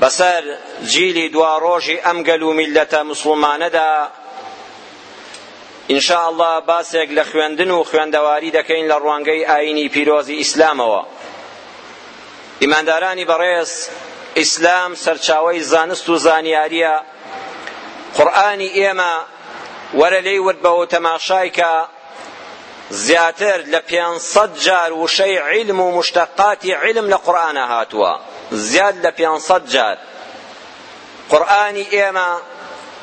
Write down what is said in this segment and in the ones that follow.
بەسەر جیلی دواڕۆژی ئەم گەل و میللەتە مسوڵمانەدا ان شاء الله باسێک لە خوێندن و خوێندەواری دەکەین لە ڕوانگەی ئاینی پیرۆزی ئیسلامەوە ئیماندارانی بەڕێز ئیسلام سەرچاوەی زانست و زانیاریە قورئانی ئێمە وەرە لێی ورد بەوە تەماشای کە زیاتر لە پێنج سەد جار وشەی عیلم و مشتەقاتی عیلم لە قورئانا هاتووە زیاد لە پێنج سەد جار قورئانی ئێمە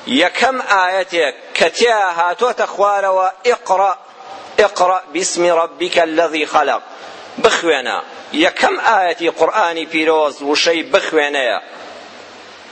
یەکەم ئایەتێک کە تیا هاتۆتە خوارەوە ئقڕە ئقڕە بسمی ربیکە الذی خەلق بخوێنە یەکەم ئایەتی قورئانی پیرۆز وشەی بخوێنەیە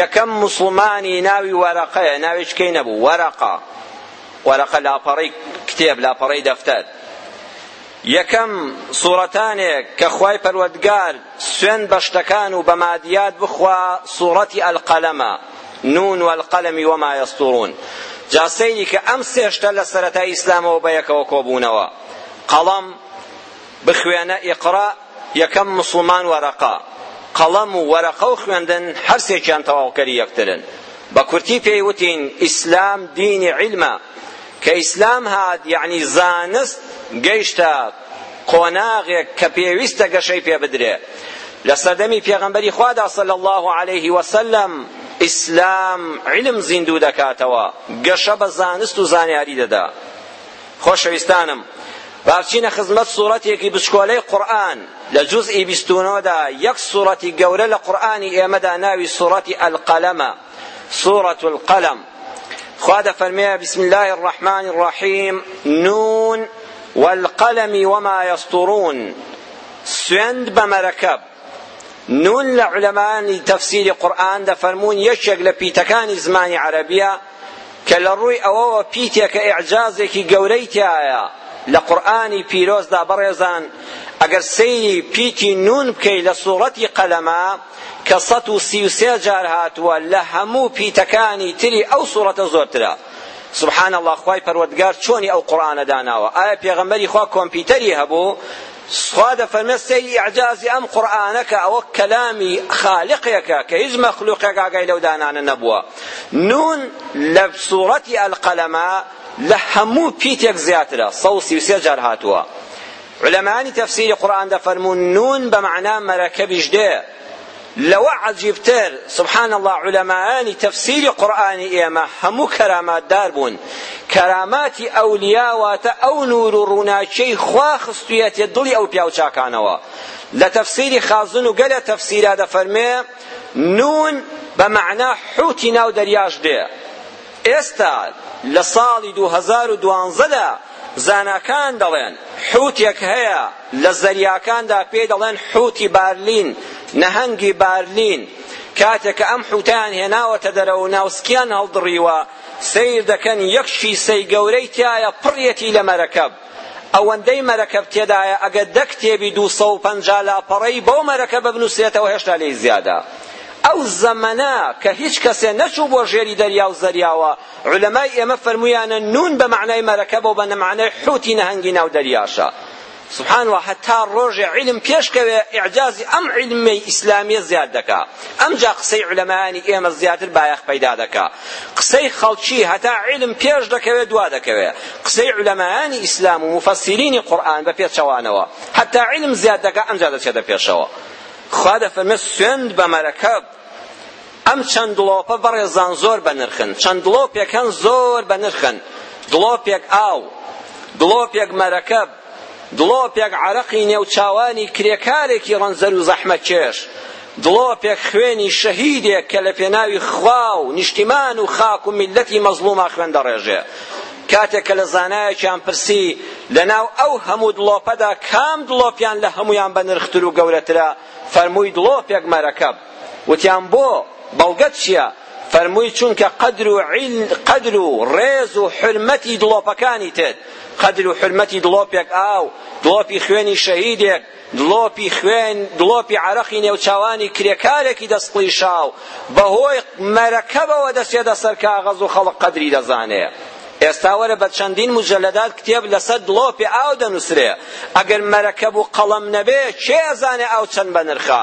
یەکەم موسڵمانی ناوی وەرەقەیە ناوێکی کەی نەبوو وەرەقە وەرەقە لاپەڕەی کتێب لاپەڕەی دەفتەر یەکەم سوڕەتانێک کە خوای پەروەردگار سوێن بە شتەکان و بە مادیات بخوا سوڕەتی ئەلقەلەمە نون والقلم وما يسطرون جا سەیری کە ئەم سێشتە لە سەرەتای ئیسلامەوە بە یەکەوە کۆبوونەوە قەڵەم بخوێنە ئیقرا یەکەم موسڵمان وەرەقە قەڵەم و وەرەقە و خوێندن هەر سێکیان تەواوکەری یەکترن بە کورتی پێی وتین ئیسلام دینی عیلمە کە ئیسلام هات یەعنی زانست گەیشتە قۆناغێک کە پێویستە گەشەی پێ بدرێ لە سەردەمی پێغەمبەری خوادا صلی الله علیه وسلم ئیسلام علم زیندوو دەکاتەوە گەشە بە زانست و زانیاری دەدا خۆشەویستانم با بچینە خزمەت سوڕەتێکی بچکۆلەی قورئان لە جوزئی بیست و نۆ دا یەک سوڕەتی گەورە لە قورئانی ئێمەدا ناوی سوڕەتی القەلەمە سورة القلم خوا دەفەرمێ بسم الله الرحمن الرحیم نون والقلم وما يسطرون سوێند بە مەرەکەب نون لە علەمانی تەفسیری قورئان دەفەرموون یەکێک لە پیتەکانی زمانی عەرەبیە کە لە ڕووی ئەوەوە پیتێکە ئیعجازێکی گەورەی تیایە لە قورئانی پیرۆزدا بەڕێزان ئەگەر سەیری پیتی نون بکەی لە سوڕەتی قەلەمە کە سەد و سی و سێ جار هاتووە لە هەموو پیتەکانی تری ئەو سوڕەتە زۆرترە سبحان الله خوای پەروەردگار چۆنی ئەو قورئانە داناوە ئایا پێغەمبەری خوا کۆمپیوتەری هەبوو خوا دەفەرمێت سەیری ئیعجازی ئەم قورئانە کە ئەوە کەلامی خالقێکە کە هیچ مەخلوقێک ئاگای لەو دانانە نەبووە نون لە سوڕەتی ئەلقەلەما لە هەموو پیتێک زیاترە سەد و سی و سێ جار هاتووە علەمانی تەفسیری قورئان دەفەرموون نون بە مەعنا مەرەکەبیش دێ لەوە عەجیبتر سبحان اللە عولەمایانی تەفسیری قورئانی ئێمە هەموو کەرامات دار بوون کەراماتی ئەولیا واتە ئەو نور و ڕووناکیەی خوا خستویەتێ دڵی ئەو پیاو چاکانەوە لە تەفسیری خازن و گەلە تەفسیرا دەفەرمێ نون بە مەعنا حوتی ناو دەریاش دێ ئێستا لە ساڵی دوو هەزار و دوازدە دا زاناکان دەڵێن حوتێک هەیە لە زەریاکاندا پێی دەڵێن حوتی بارلین نەهەنگی بارلین کاتێک کە ئەم حوتیان هێناوەتە دەرەوە ناوسکیان هەڵدڕیوە سەیر دەکەن یەک شیسەی گەورەی تایە پڕیەتی لە مەرەکەب ئەوەندەی مەرەکەب تێدایە ئەگەر دە کتێبی دوو سەد و پەنجا لاپەڕەی بەو مەرەکەبە بنووسرێتەوە هێشتا لێی زیادە ئەو زەمەنە کە هیچ کەسێ نەچوو بۆ ژێری دەریا و زەریاوە عولەمای ئێمە فەرموویانە نون بە مەعنای مەرەکەبە و بە مەعنای حوتی نەهەنگی ناو دەریاشە سبحان و هەتا ڕۆژێ عیلم پێشکەوێ ئیعجازی ئەم عیلمەی ئیسلامیە زیاد دەکا ئەمجا قسەی عولەمایانی ئێمە زیاتر بایەخ پەیدا دەکا قسەی خەڵکی هەتا عیلم پێش دەکەوێ دوا دەکەوێ قسەی عولەمایانی ئیسلام و موفەسیرینی قورئان بە پێچەوانەوە هەتا عیلم زیاد دەکا ئەمجا دەچێتە پێشەوە خوا دەفەرمێ سوێند بە مەرەکەب ئەم چەند دڵۆپە بەڕێزان زۆر بە نرخن چەند دڵۆپێکەن زۆر بە نرخن دڵۆپێک ئاو دڵۆپێک مەرەکەب دڵۆپێک عەرەقی نێو چاوانی کرێکارێکی ڕەنجدەر و زەحمەتکێش، دڵۆپێک خوێنی شەهیدێک کە لە پێناوی خوا و نیشتیمان و خاک و میللەتی مەزڵوما خوێن دەڕێژێ. کاتێک کە لە زانایەکیان پرسی لە ناو ئەو هەموو دڵۆپەدا کام دڵۆپیان لە هەموویان بەنرختر و گەورەترە، فەرمووی دڵۆپێک مەرەکەب. وتیان بۆ؟ بەڵگەت چیە؟ فەرمووی چونکە قەدر و قەدر و ڕێز و حورمەتی دڵۆپەکانی تر، قەدر و حورمەتی دڵۆپێک ئاو، دڵۆپی خوێنی شەهیدێک، دڵۆپی خوێن، دڵۆپی عەرەقی نێوچاوانی کرێکارێکی دەستقڵیشاو، بەهۆی مەرەکەبەوە دەچێتە سەر کاغەز و خەڵک قەدری دەزانێ. ئێستا وەرە بە چەندین مجلدات کتێب لەسەر دڵۆپێ ئاو دەنووسرێ ئەگەر مەرەکەب و قەڵەم نەبێ کێ ئەزانێ ئاو چەند بەنرخە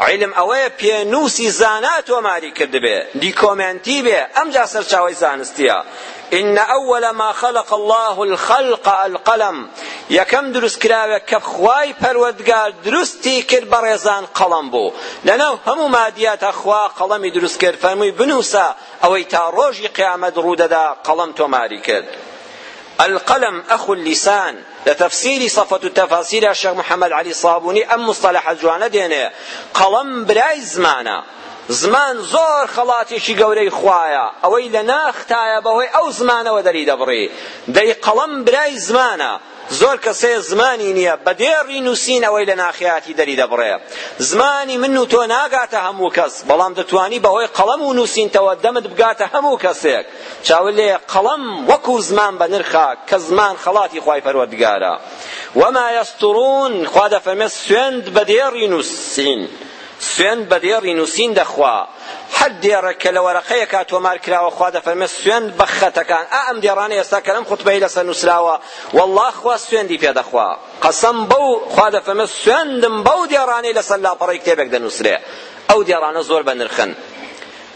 عیلم ئەوەیە پێنووسی زانا تۆماری کردبێ، دیکۆمێنتی بێ، ئەمجا سەرچاوەی زانستییە. ان اول ما خلق الله الخلق القلم یەکەم دروستکراوێک کە خوای پەروەردگار دروستی کرد بەڕێزان قەڵەم بوو لەناو هەموو مادیاتە خوا قەڵەمی دروست کرد فەرمووی بنووسە ئەوەی تا ڕۆژی قیامەت ڕوودەدا قەڵەم تۆماری کرد القلم اخو اللسان لە تەفسیری صفوە التفاسیرا شێخ محەمەد عەلی صابونی ئەم موستەلەحە جوانە دێنێ، قەڵەم برای زمانە، زمان زۆر خەڵاتێکی گەورەی خوایە، ئەوەی لە ناختایە بەهۆی ئەو زمانەوە دەری دەبڕی، دەی قەڵەم برای زمانە، زۆر کەس هەیە زمانی نییە، بە دێڕی نووسین ئەوەی لە ناخیاتی دەری دەبڕێ. زمانی من و تۆ ناگاتە هەموو کەس، بەڵام دەتوانی بەهۆی قەڵەم و نووسینتەوە دەمت بگاتە هەموو کەسێک. چاوە لێیە قەڵەم وەکو زمان بەنرخە کە زمان خەڵاتی خوای پەروەردگارە وما یسترون خوا دەفەرمێ سوێند بە دێڕی نووسین سوێند بە دێڕی نووسین دەخوا هەر دێڕێک کە لە وەرەقەیەکا تۆمار کراوە خوا دەفەرمێ سوێند بە خەتەکان ئا ئەم دێڕانە ئێستا کە لەم خوتبەی لەسەر نووسراوە والله خوا سوێندی پێ دەخوا قەسەم بەو خوا دەفەرمێ سوێندم بەو دێڕانەی لەسەر لاپەڕەی کتێبێک دەنووسرێ ئەو دێڕانە زۆر بە نرخن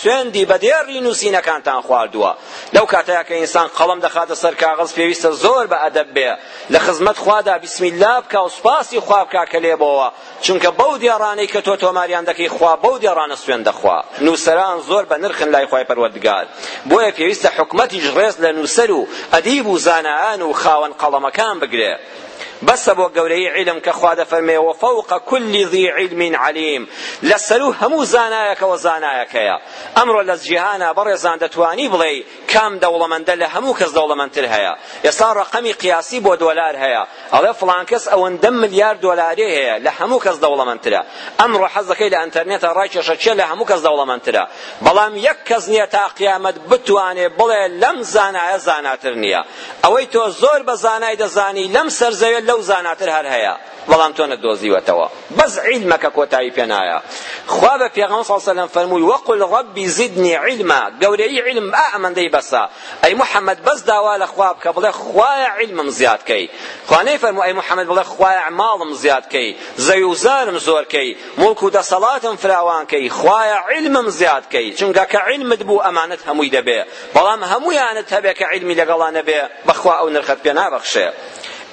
سوێندی بە دێڕی نووسینەکانتان خواردووە. لەو کاتەیا کە ئینسان قەڵەم دەخاتە سەر کاغەز پێویستە زۆر بە ئەدەب بێ، لە خزمەت خوادا بسم اللە بکا و سوپاسی خوا بکا کە لێ بۆوە، چونکە بەو دێڕانەی کە تۆ تۆماریان دەکەی خوا بەو دێڕانە سوێند دەخوا. نووسەران زۆر بە نرخن لای خوای پەروەردگار، بۆیە پێویستە حکومەتیش ڕێز لە نووسەر و ئەدیب و زانایان و خاوەن قەڵەمەکان بگرێ. بەسە بۆ گەورەیی عیلم کە خوا دەفەرمێ وفوق کل ذی علم علیم لەسەروو هەموو زانایەکەوە زانایەکەیە ئەمڕۆ لە جیهانا بەڕێزان دەتوانی بڵێی کام دەوڵەمەندە لە هەموو کەس دەوڵەمەندتر هەیە ئێستا ڕەقەمی قیاسی بۆ دۆلار هەیە ئەڵێ فڵان کەس ئەوەندە ملیار دۆلاری هەیە لە هەموو کەس دەوڵەمەندترە ئەمڕۆ حەز دەکەی لە ئەنتەرنێتە ڕای کێشە چیە لە هەموو کەس دەوڵەمەندترە بەڵام یەک کەس نییە تا قیامەت بتوانێ بڵێ لەم زانایە زاناتر نییە ئەوەی تۆ زۆر بە زانای دەزانی لەم سەر زەوێ لەو زاناتر هەر هەیە بەڵام تۆ نەدۆزیوەتەوە بەس عیلمەکە کۆتایی پێ نایە خوا بە پێغەمبەر صلی الله علیه و سلم فەرمووی وقل ربی زدنی علما گەورەی علم ئا ئەمەندەی بەسە ئەی محمد بەس داوا لە خوا بکە بڵێ خوایە علمم زیاد کەی خوا نەیفەرموو ئەی محمد بڵێ خوایە ماڵم زیاد کەی زەوی و زارم زۆر کەی مڵک و دەسەڵاتم فراوان کەی خوایە علمم زیاد کەی چونکە کە علمت بوو ئەمانەت هەمووی دەبێ بەڵام هەموویانت هەبێ کە عیلمی لەگەڵا نەبێ بەخوا ئەو نرخەت پێ نابەخشێ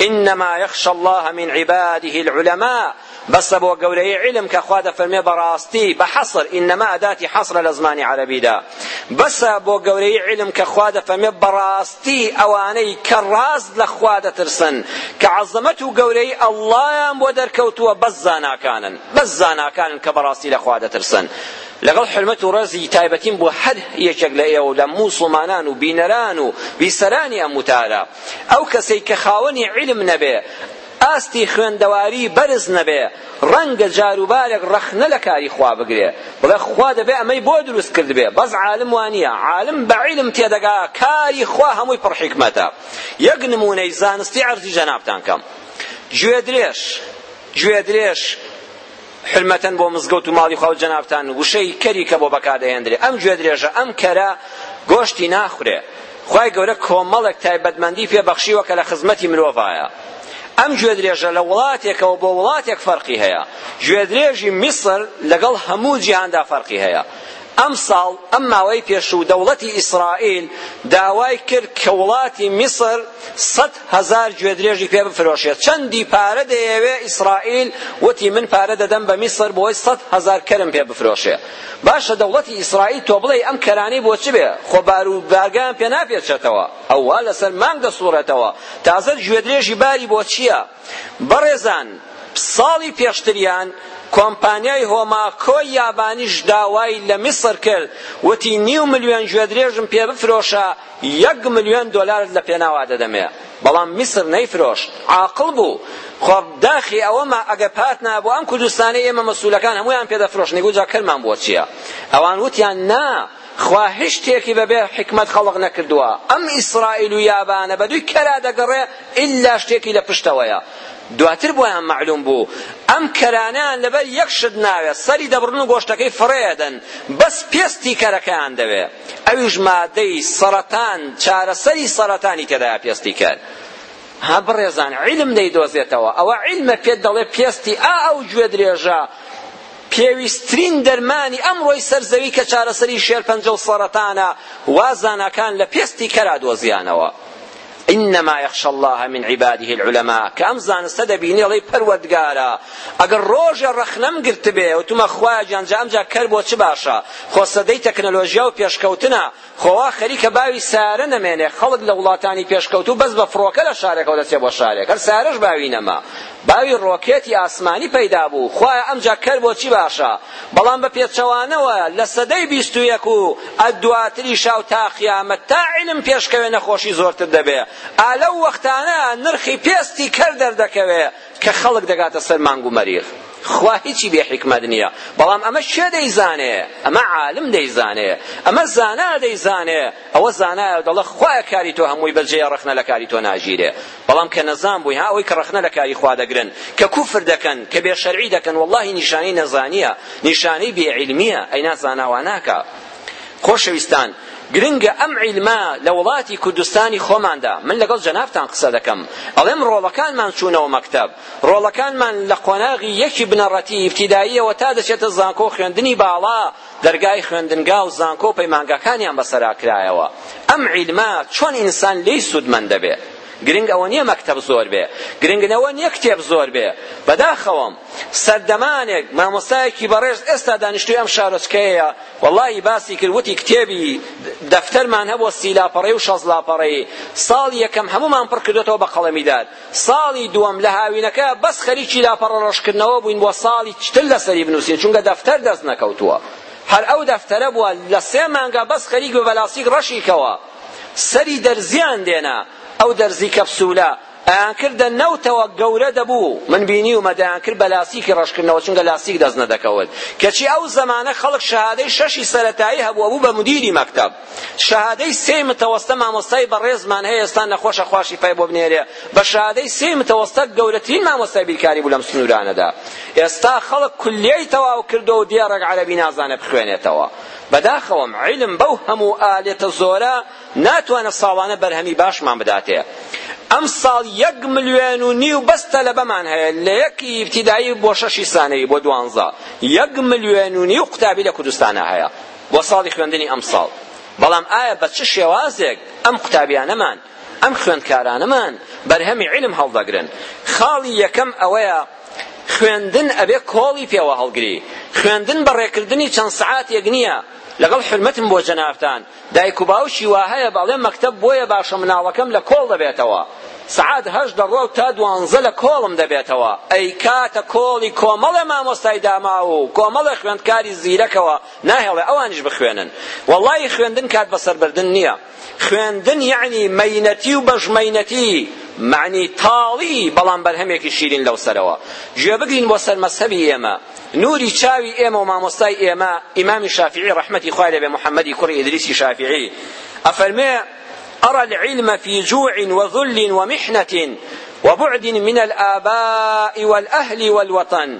انما یخشی الله من عباده العلماء بەسە بۆ گەورەی علم کە خوا دەفەرمێ بەڕاستی بە حەسر ئینەما ئەداتی حەسرە لە زمانی عەرەبیدا بەسە بۆ گەورەی علم کە خوا دەفەرمێ بەڕاستی ئەوانەی کە ڕاست لە خوا دەترسن کە عەزەمەت و گەورەی ئەڵڵایان بۆ دەرکەوتووە بەس زاناکانن بەس زاناکانن کە بەڕاستی لە خوا دەترسن لەگەڵ حورمەت و ڕێزی تایبەتیم بۆ هەر یەکێک لە ئێوە و لە موسڵمانان و بینەران و بیسەرانی ئەم وتارە ئەو کەسەی کە خاوەنی عیلم نەبێ ئاستی خوێندەواری بەرز نەبێ ڕەنگە جاروبارێک ڕەخنە لە کاری خوا بگرێ بڵێ خوا دەبێ ئەمەی بۆ دروست کردبێ بەس عالم وانیە عالم بە عیلم تێدەگا کاری خوا هەمووی پڕ حیکمەتە یەک نمونەی زانستی عەرزی جەنابتان کەم گوێدرێژ گوێدرێژ حورمەتەن بۆ مزگەوت و ماڵی خوا و جەنابتان وشەی کەری کە بۆ بەکار دەهێندرێ ئەم گوێدرێژە ئەم کەرە گۆشتی ناخورێ خوای گەورە کۆمەڵێک تایبەتمەندی پێ بەخشیوە کە لە خزمەتی مرۆڤایە ئەم گوێدرێژە لە وڵاتێکەوە بۆ وڵاتێک فەرقی هەیە گوێدرێژی میسر لەگەڵ هەموو جیهاندا فەرقی هەیە ئەم ساڵ ئەم ماوەی پێشوو دەوڵەتی ئیسرائیل داوای کرد کە وڵاتی میسر سەد هەزار گوێدرێژی پێ بفرۆشێت چەندی پارە دەیەوێ ئیسرائیل وتی من پارە دەدەم بە میسر بۆی سەد هەزار کەرم پێ بفرۆشێ باشە دەوڵەتی ئیسرائیل تۆ بڵێ ئەم کەرانەی بۆ چ بێ خۆ بارو بارگان پێ ناپێچێتەوە ئەوە لەسەر مانگ دەسوڕێتەوە تازە گوێدرێژی باری بۆ چییە بەڕێزان ساڵی پێشتریان کۆمپانیای هۆماکۆ یابانیش داوای لە میسر کرد وتی نیو ملیۆن گوێدرێژم پێ بفرۆشە یەک ملیۆن دۆلارت لە پێناوا دەدەمێ بەڵام میسر نەیفرۆشت عاقڵ بوو خۆ داخی ئەوەما ئەگە پات نابوو ئەم کوردستانەی ئێمە مەسولەکان هەمویان پێ دەفرۆشنی گوجا کەرمان بۆ چیە ئەوان وتیان نا خوا هیچ شتێکی بەبێ حکمت خەڵق نەکردووە ئەم ئیسرائیل و یابانە بە دووی کەرا دەگەڕێ ئیلا شتێکی لە پشتەوەیە دواتر بۆیان معلوم بوو ئەم کەرانیان لەبەر یەک شت ناوێت سەری دەبڕن و گۆشتەکەی فڕێدەن بەس پێستی کەرەکەیان دەوێت ئەویش مادەی سەرەتان چارەسەری سەرەتانی تێدایە پێستی کەر ها بڕێزان علم دەیدۆزێتەوە ئەوە علمە پێت دەڵێ پێستی ئا ئەو گوێ درێژە پێویستترین دەرمانی ئەمڕۆی سەرزەوی کە چارەسەری شێرپەنجە و سەرەتانە وا زاناکان لە پێستی کەرا دۆزیانەوە انما یخشی اللە من عباده العلماء کە ئەم زانستە دەبینی دەڵێی پەروەردگارە ئەگەر ڕۆژێ ڕەخنەم گرتبێ وتمە خوایە گیان جا ئەمجا کەر بۆ چ باشە خۆ سەدەی تەکنەلۆژیا و پێشکەوتنە خۆوا خەریکە باوی سارە نەمێنێ خەڵک لە وڵاتانی پێشکەوتوو بەس بە فڕۆکە لە شارێکەوە دەچێ بۆ شارێک هەر سارەش باوی نەما باوی ڕۆکێتی ئاسمانی پەیدا بوو خوایە ئەمجا کەر بۆ چی باشە بەڵام بە پێچەوانەوە لە سەدەی بیست و یەک و ئە دواتریشا و تا قیامەت تا عیلم پێشکەوێ نەخۆشی زۆرتر دەبێ ئا لەو وەختانە نرخی پێستی کەر دەردەکەوێ کە خەڵک دەگاتە سەر مانگ و مەریخ خوا هیچی بێ حیکمەت نییە بەڵام ئەمە کێ دەیزانێ ئەمە عالم دەیزانێ ئەمە زانا دەیزانێ ئەوە زانایە و دەڵێ خوایە کاری تۆ هەمووی بەجێیە ڕەخنە لە کاری تۆ ناگیرێ بەڵام کە نەزان بووی ها ئەوەی کە ڕەخنە لە کاری خوا دەگرن کە کوفر دەکەن کە بێ شەرعی دەکەن وەڵاهی نیشانەی نەزانیە نیشانەی بێ عیلمیە ئەی نازانا وا ناکا خۆشەویستان گرنگە ئەم عیلمە لە وڵاتی کوردستانی خۆماندا من لەگەڵ جەنابتان قسە دەکەم ئەڵێم ڕۆڵەکانمان چوونەوە مەکتەب ڕۆڵەکانمان لە قۆناغی یەکی بنەڕەتی ئیبتیداییەوە تا دەچێتە زانکۆ خوێندنی باڵا دەرگای خوێندنگا و زانکۆ و پەیمانگاکانیان بەسەرا کرایەوە ئەم عیلمە چۆن ئینسان لێی سوودمەند دەبێ گرنگ ئەوە نییە مەکتەب زۆر بێ گرنگ نەوە نییە کتێب زۆر بێ بەداخەوەم سەردەمانێک مامۆستایەکی بەڕێز ئێستا دانیشتوی ئەم شارۆچکەیە وەڵی باسی کرد وتی کتێبی دەفتەرمان هەبووە سی لاپەڕەی و شەست لاپەڕەی ساڵ یەکەم هەمومان پڕ کردوێتەوە بە قەڵەمی داد ساڵی دووەم لە هاوینەکە بەس خەریکی لاپەڕە ڕەشکردنەوە بووین بۆ ساڵی تر لەسەری بنووسین چونکە دەفتەر دەست نەکەوتووە هەر ئەو دەفتەرە بووە لە سێ مانگە بەس خەریک بە بەلاستیک ڕەشیکەوە سەری دەرزیان دێنا ئەو دەرزی کەپسولە ئەیان کردە نەوتەوە گەورە دەبوو من بینیومە دەیان کرد بە لاستیکی ڕەشکردنەوە چونکە لاستیک دەست نەدەکەوت کەچی ئەو زەمانە خەڵک شەهادەی شەشی سەرەتایی هەبووە بوو بە مدیری مەکتەب شەهادەی سێی متەوەستە مامۆستای بەڕێزمان هەیە ئێستا نەخۆشە خوا شیفای بۆ بنێرێ بە شەهادەی سێی متەوەستە گەورەترین مامۆستای بیرکاری بوو لەم سنوورانەدا ئێستا خەڵک کولیەی تەواو کردو و دێ ڕەگ عەرەبی نازانێ بخوێنێتەوە بەداخەوەم عیلم بەو هەموو ئالێتە زۆرە ناتوانە ساڵانە بەرهەمی باشمان بداتێ ئەم ساڵ یەک ملیۆن و نیو بەس تەلەبەمان هەیە لە یەکی ئیبتیدایی بۆ شەشی سانەوی بۆ دوانزە یەک ملیۆن و نیو قوتابی لە کوردستانە هەیە بۆ ساڵی خوێندنی ئەمساڵ بەڵام ئایا بە چ شێوازێک ئەم قوتابیانەمان ئەم خوێندکارانەمان بەرهەمی علم هەڵدەگرن خاڵی یەکەم ئەوەیە خوێندن ئەبێ کۆڵی پێوە هەڵگری خوێندن بە ڕێکردنی چەند سعاتێک نییە لەگەڵ حرمەتم بۆ جەنابتان دایک و باوکی وا هەیە بەڵێ مەکتەب بۆیە باشە مناڵەکەم لە کۆڵ دەبێتەوە سعات هەشت دەڕوا و تا دوانزە لە کۆڵم دەبێتەوە ئەی کاتە کۆڵی کۆمەڵێ مامۆستای داماو و کۆمەڵێ خوێندکاری زیرەکەوە ناهێڵێ ئەوانیش بخوێنن وەڵایی خوێندن کات بەسەر بردن نییە خوێندن یعنی مەینەتی و بەژمەینەتی معنی تاڵی بەڵام بەرهەمێکی شیرین لەو سەرەوە گوێ بگرین بۆ سەر مەسهەبی ئێمە نوری چاوی ئێمە و مامۆستای ئێمە ئیمامی شافعی ڕەحمەتی خوای لێبێ محەممەدی کوڕی ئیدریسی شافعی ئەفەرمێ أرى العلم في جوع وذل ومحنة وبعد من الآباء والأهل والوطن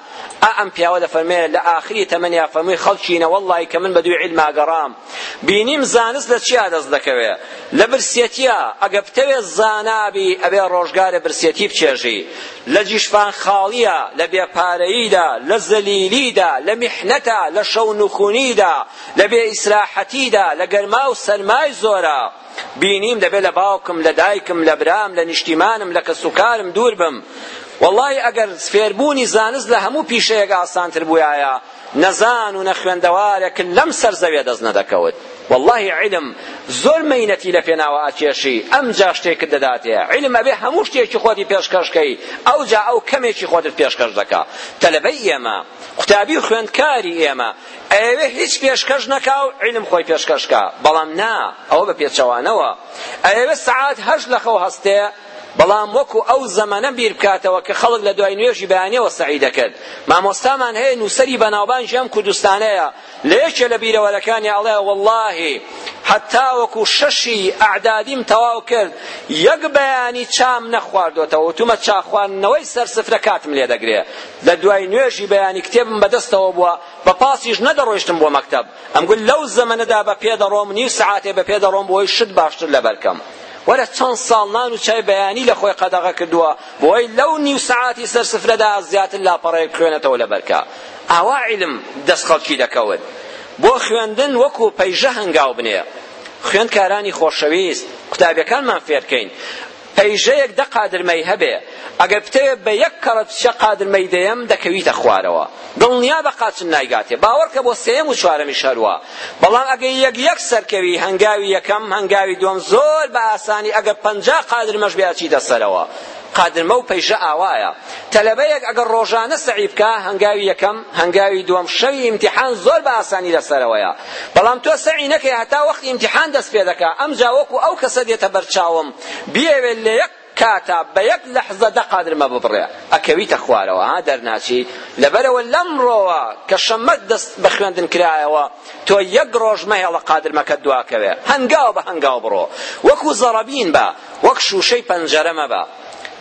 ئا ئەم پیاوە دەفەرمێ لە ئاخری تەمەنیا فەرمووی خەڵکینە وەڵڵاهی کە من بەدووی عیلما گەڕام بینیم زانست لە چیا دەست دەکەوێ لە برسیەتیا ئەگە بتەوێ زانابی ئەبێ ڕۆژگارێ برسیەتی بچێژی لە جیشفان خاڵیە لە بێپارەییدا لە زەلیلیدا لە میحنەتا لە شەو نوخونیدا لە بێ ئیسراحەتیدا لە گەرما و سەرمای زۆرە بینیم دەبێ لە باوکم لە دایکم لە برام لە نیشتیمانم لە کەس و کارم دوور بم واللهی ئەگەر فێربوونی زانست لە هەموو پیشەیەک ئاسانتر بوویایە نەزان و نەخوێندەوارێک لەم سەر زەوێ دەست نەدەکەوت واللهی عیلم زۆر مەینەتی لە پێناوە ئەکێشی ئەمجا شتێکت دەداتێ عیلم ئەبێ هەموو شتێکی خۆتی پێشکەش کەی ئەوجا ئەو کەمێکی خۆتت پێشکەش دەکا تەلەبەی ئێمە قوتابی و خوێندکاری ئێمە ئەیەوێ هیچ پێشکەش نەکا و عیلم خۆی پێشکەش کا بەڵام نا ئەوە بە پێچەوانەوە ئەیەوێ سەعات هەشت لە خەو هەستێ بەڵام وەکو ئەو زەمەنە بیر بکاتەوە کە خەڵک لە دوای نوێژی بەیانیەوە سەعی دەکرد مامۆستامان هەیە نووسەری بەناوبانگی ئەم کوردستانەیە لە یەکێ لە بیرەوەرەکانی ئەڵێ وەڵڵاهی حەتا وەکو شەشی ئەعدادیم تەواو کرد یەک بەیانی چام نەخواردۆتەوە وتومە چاخواردنەوەی سەر سفرە کاتم لێ دەگرێ لە دوای نوێژی بەیانی کتێبم بە دەستەوە بووە، بە پاسیش نەدەڕۆیشتم بۆ مەکتەب. ئەمگوت لەو زەمەنەدا بە پێ دەڕۆم، نیو سەعاتێ بە پێ دەڕۆم بۆی شت باشتر لەبەر کەم. وەرە چەند ساڵ نان و چای بەیانی لە خۆی قەدەغە کردووە، بۆی لەو نیو سەعاتی سەر سفرەدا زیاتر لاپەڕەیەک خوێنێتەوە لەبەر کە. ئاوا عیلم دەست خەڵکی دەکەوت. بۆ خوێندن وەکوو پەیژە هەنگاو بنێ. خوێندکارانی خۆشەویست، قوتابییەکانمان فێر کەین. پەیژەیەک دە قادر مەی هەبێ ئەگەر بتەوێ بە یەک کەڕەت بچە قادر مەی دەیەم دەکەویتە خوارەوە دڵنیابە قاچن نایگاتێ باوەڕکە بۆ سێیەم و چوارەمیش هەروا بەڵام ئەگەر یەک یەک سەرکەوی هەنگاوی یەکەم هەنگاوی دووەم زۆر بە ئاسانی ئەگەر پەنجا قادر مەش بێ ئەچیتە سەرەوە قادر مە و پەیژە ئاوایە تەلەبەیەک ئەگەر ڕۆژانە سەعی بکا هەنگاوی یەکەم هەنگاوی دووەم شەوی ئیمتیحان زۆر بە ئاسانی لەسەرەوەیە بەڵام تۆ سەعی نەکەی هەتا وەختی ئیمتیحان دەست پێ دەکا ئەمجا وەکو ئەو کەسە دێتە بەر چاوم بیەوێ لە یەک کاتا بە یەک لەحزە دە قادرمە ببڕێ ئەکەویتە خوارەوە ها دەرناچی لەبەرەوە لەمڕۆوە کە شەممە دەست بە خوێندن کرایەوە تۆ یەک ڕۆژ مەهێڵە قادرمەکەت دواکەوێ هەنگاو بە هەنگاو بڕۆ وەکو زەڕەبین بە وەک شوشەی پەنجەرە مەبە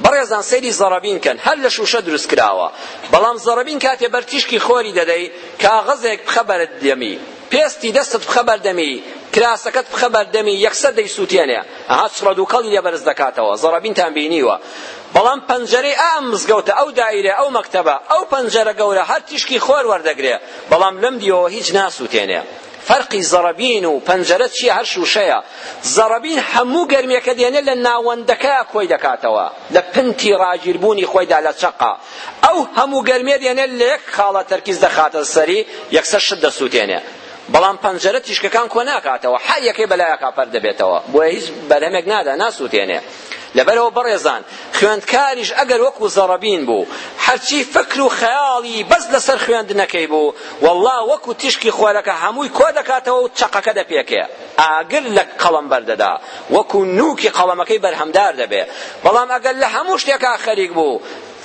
بەڕێزان سەیری زەڕەبین کەن هەر لە شوشە دروست کراوە بەڵام زەڕەبین کاتێ بەر تیشکی خۆری دەدەی کاغەزێک بخە بەردەمی پێستی دەستت بخە بەردەمی کراسەکەت بخە بەردەمی یەکسەر دەیسووتێنێ ئەها چڕە دووکەڵی لێ بەرز دەکاتەوە زەڕەبینتان بینیوە بەڵام پەنجەرەی ئەم مزگەوتە ئەو دایرە ئەو مەکتەبە ئەو پەنجەرە گەورە هەر تیشکی خۆر وەردەگرێ بەڵام لەم دیوەوە هیچ ناسووتێنێ فەرقی زەڕەبین و پەنجەرە چییە هەر شووشەیە زەڕەبین هەموو گەرمیەکە دێنێ لە ناوەندەکە کۆی دەکاتەوە لە پنتی ڕاگیر بوونی خۆیدا لە چەقا ئەو هەموو گەرمیە دێنێ لە یەک خاڵە تەرکیز دەخاتە سەری یەکسەر شت دەسووتێنێ بەڵام پەنجەرە تیشکەکان کۆ ناکاتەوە هەر یەکەی بەلایەکا پەر دەبێتەوە بۆیە هیچ بەرهەمێک نادا ناسووتێنێ لەبەرەوە بەڕێزان خوێندکاریش ئەگەر وەکو زەڕەبین بوو هەرچی فکر و خەیاڵی بەس لەسەر خوێندنەکەی بوو واللە وەکو تیشکی خۆرەکە هەمووی کۆ دەکاتەوە و چەقەکە دەپێکێ ئاگر لە قەڵەم بەردەدا وەکو نووکی قەڵەمەکەی بەرهەمدار دەبێ، بەڵام ئەگەر لە هەموو شتێکا خەریک بوو،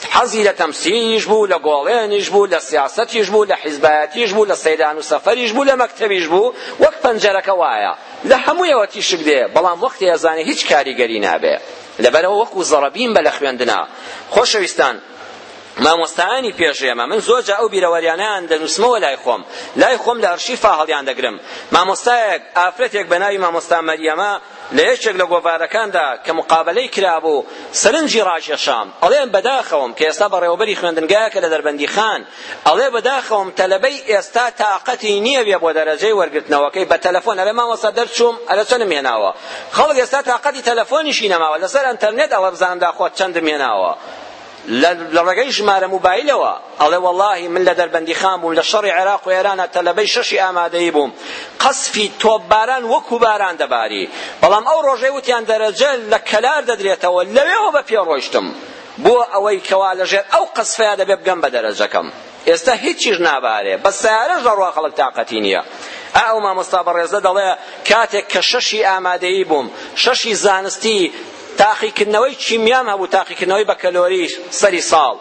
حەزی لە تەمسیلیش بوو، لە گۆڵێنیش بوو، لە سیاسەتیش بوو، لە حیزبایەتیش بوو، لە سەیران و سەفەریش بوو، لە مەکتەبیش بوو، وەک پەنجەرەکە وایە لە هەموویەوە تیشک دێ، بەڵام وەختی ئەزانێ هیچ کاریگەری نابێ، لەبەرئەوە وەکو زەڕەبین بە لە خوێندنا. خۆشەویستان! مامۆستایانی پێش ئێمە من زۆر جا ئەو بیرەوەریانەیان دەنووسمەوە لای خۆم لای خۆم لە ئەرشیفا هەڵیان دەگرم مامۆستایەک ئافرەتێک بە ناوی مامۆستا مەریەمە لە یەکێک لە گۆڤارەکاندا کە مقابلەی کرابوو سەرنجی ڕاکێشام ئەڵێم بەداخەوەم کە ئێستا بەڕێوەبەری خوێندنگایەکە لە دەربەندی خان ئەڵێ بەداخەوەم تەلەبەی ئێستا تاقەتی نییە بێ بۆ دەرەجەی وەرگرتنەوەکەی بە تەلەفۆن ئەرێ مامۆستا دەرچووم ئەرە چەندم هێناوە خەڵک ئێستا تاقەتی تەلەفۆنیشی نەماوە لەسەر ئەنتەرنێت ئەڵێ بزانم داخۆ چەندم هێناوە لە ڕێگەی ژمارە موبایلەوە ئەڵێ وەڵاهی من لە دەربەندیخان بووم لە شەڕی عێراق و ئێرانا تەلەبەی شەشی ئامادەیی بووم قەسفی تۆپباران وەکو باران دەباری بەڵام ئەو ڕۆژەی وتیان دەرەجە لە کەلار دەدرێتەوە لەوێوە بە پێ ڕۆیشتم بۆ ئەوەی کەوا لەژێر ئەو قەسفەیە دەبێ بگەم بە دەرەجەکەم ئێستا هیچیش نابارێ بە سیارەش دەڕوا خەڵک تاقەتی نییە ئەو مامۆستا بەڕێزە دەڵێ کاتێک کە شەشی ئامادەیی بووم شەشی زانستی تاقیکردنەوەی کیمیام هەبوو تاقیکردنەوەی بەکەلۆریش سەری ساڵ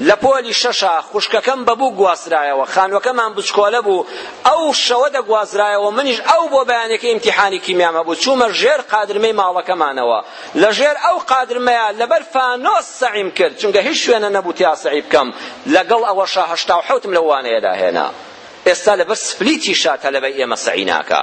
لە پۆلی شەشا خوشکەکەم بە بووک گواسترایەوە خانووەکەمان بچکۆلە بوو ئەو شەوە دەگوازرایەوە منیش ئەو بۆ بەیانەکەی ئیمتیحانی کیمیام هەبوو چوومە ژێر قادرمەی ماڵەکەمانەوە لە ژێر ئەو قادرمەیە لەبەر فانۆس سەعیم کرد چونکە هیچ شوێنە نەبوو تیا سەعی بکەم لەگەڵ ئەوەشا هەشتا و حەوتم لەو وانەیەدا هێنا ئێستا لەبەر سپلیتی شا تەلەبەی ئێمە سەعی ناکا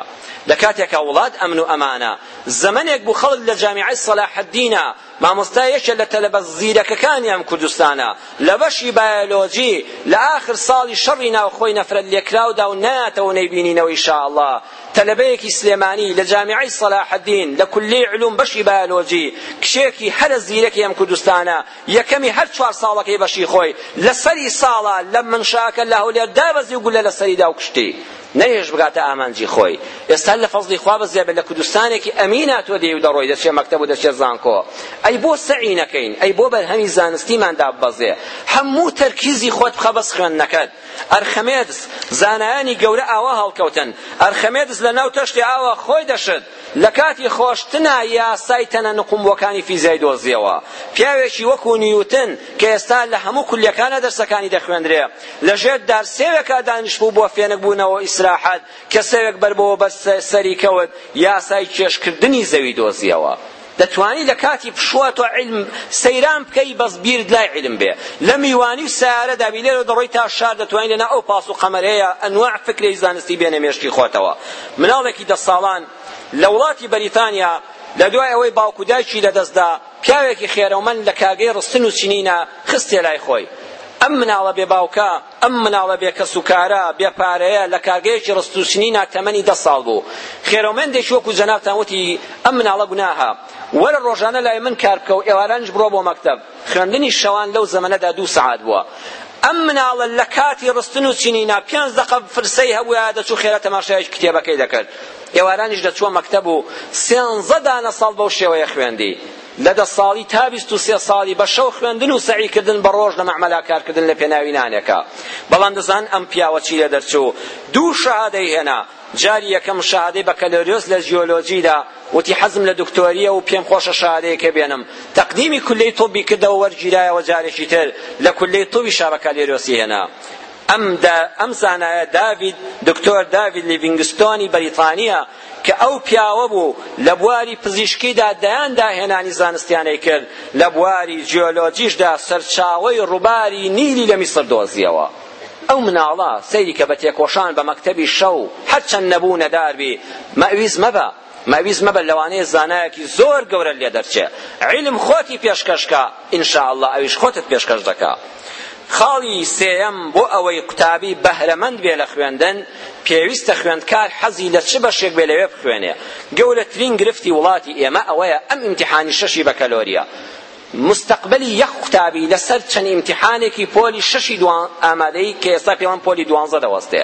لە کاتێکا وڵات ئەمن و ئەمانە زەمەنێک بوو خەڵک لە جامیعەی سەلاحەدینە مامۆستا یەکێ لە تەلەبە زیرەکەکانی ئەم کوردستانە لە بەشی بایەلۆجی لە ئاخر ساڵی شەڕی ناوخۆی نەفرەت لێکراودا و نایاتەوە نەیبینینەوە ئیشاءاللە تەلەبەیەکی سلێمانی لە جامیعەی سەلاحەدین لە کولیەی علوم بەشی بایەلۆجی کچێکی هەرە زیرەکی ئەم کوردستانە یەکەمی هەر چوار ساڵەکەی بەشی خۆی لە سەری ساڵە لەم منشاکە لە هەولێر دابەزی و گولە لە سەری دا و کوشتی نەیهێشت بگاتە ئامانجی خۆی ئێستا لە فەزڵی خوا بەزێ بێ لە کوردستانێکی ئەمینا تۆ دێی و دەڕۆی دەچێ مەکتەب و دەچێ زانکۆ ئەی بۆ سەعی نەکەین ئەی بۆ بەرهەمی زانستیمان داببەزێ هەموو تەرکیزی خۆت بخە بەس خوێندنەکەت ئەرخەمێدس زانایانی گەورە ئاوا هەڵکەوتن ئەرخەمێدس لە ناو تەشتێ ئاوا خۆی دەشت لە کاتی خۆشتنا یاسای تەنە نقومبووەکانی فیزیای دۆزیەوە. پیاوێکی وەکوو نیوتن کە ئێستا لە هەموو کولیەکانا دەرسەکانی دەخوێندرێ، لە ژێر دار سێوێکا دانیشتبوو بۆ فێنک بوونەوەو ئیسراحەت، کە سێوێک بەر بەوە بەر سەری کەوت، یاسای کێشکردنی زەوی دۆزیەوە. دەتوانی لە کاتی پشووە تۆ عیلم سەیران بکەی بەس بیرت لای عیلم بێ لە میوانی و سەیارەدا بی لێرەوە دەڕۆی تا شار دەتوانی لەناو ئەو پاس و قەمەر هەیە ئەنواع فکرەی زانستی بێنە مێشکی خۆتەوە مناڵێکی دە ساڵان لە وڵاتی بەریتانیا لە دوای ئەوەی باوک و دایکی لەدەستدا پیاوێکی خێرەومەند لە کاگەی ڕستن و چنینە خستێ لای خۆی ئەم مناڵە بێ باوکە ئەم مناڵە بێ کەس و کارە بێ پارەیە لە کارگەیەکی ڕستوچنینا تەمەنی دە ساڵ بوو خێرەومەندێکی وەکو جەنابتان وتی ئەم مناڵە گوناهە وەرە ڕۆژانە لای من کار بکە و ئێوارانیش بڕۆ بۆ مەکتەب خوێندنی شەوان لەو زەمەنەدا دوو سەعات بووە ئەم مناڵە لە کاتی ڕستن و چینینا پێنج دەقە فرسەی هەبووە دەچوو خێرە تەماشای کتێبەکەی دەکرد ئێوارانیش دەچووە مەکتەب و سێنزە دانە ساڵ بەو شێوەیە خوێندی لە دە ساڵی تا بیست و سێ ساڵی بە شەو خوێندن و سەعی کردن بە ڕۆژ لە مەعمەلا کارکردن لە پێناوی نانێکە بەڵام دەزان ئەم پیاوە چی لێ دەرچوو دوو شەهادەی هێنا جاری یەکەم شەهادەی بەکەلۆریۆس لە جیۆلۆجیدا وتی حەزم لە دکتۆریە و پێم خۆشە شەهادەیەکە بێنم تەقدیمی کولەی طبی کردەوە وەرگیرایەوە جارێکی تر لە کولەی طبی شا بەکالۆریۆسی هێنا ئەم دا ئەم زانایە داڤید دکتۆر داڤید لیڤینگستۆنی بەریتانیە کە ئەو پیاوە بوو لە بواری پزیشکیدا دەیان داهێنانی زانستیانەی کرد، لە بواری جیۆلۆجیشدا سەرچاوەی ڕووباری نیلی لە میسر دۆزییەوە. ئەو مناڵە سەیری کە بە تێکۆشان بە مەکتەبی شەو هەرچەند نەبوو نەدار بی مەویز مەبە مەویز مەبە لەوانەیە زانایەکی زۆر گەورەت لێ دەرچێ عیلم خۆتی پێشکەش کا ان شاء اللە ئەویش خۆتت پێشکەش دەکا. خاڵی سێیەم، بۆ ئەوەی قوتابی بەهرەمەند بێ لە خوێندن، پێویستە خوێندکار حەزی لە چ بەشێک بێ لەوێ بخوێنێ. گەورەترین گرفتی وڵاتی ئێمە ئەوەیە ئەم ئیمتیحانی شەشی بەکەلۆرییە. مستەقبەلی یەک قوتابی لەسەر چەند ئیمتیحانێکی پۆلی شەشی دوان ئامادەی کە ئێستا پێوان پۆلی دوانزە دەوەستێ.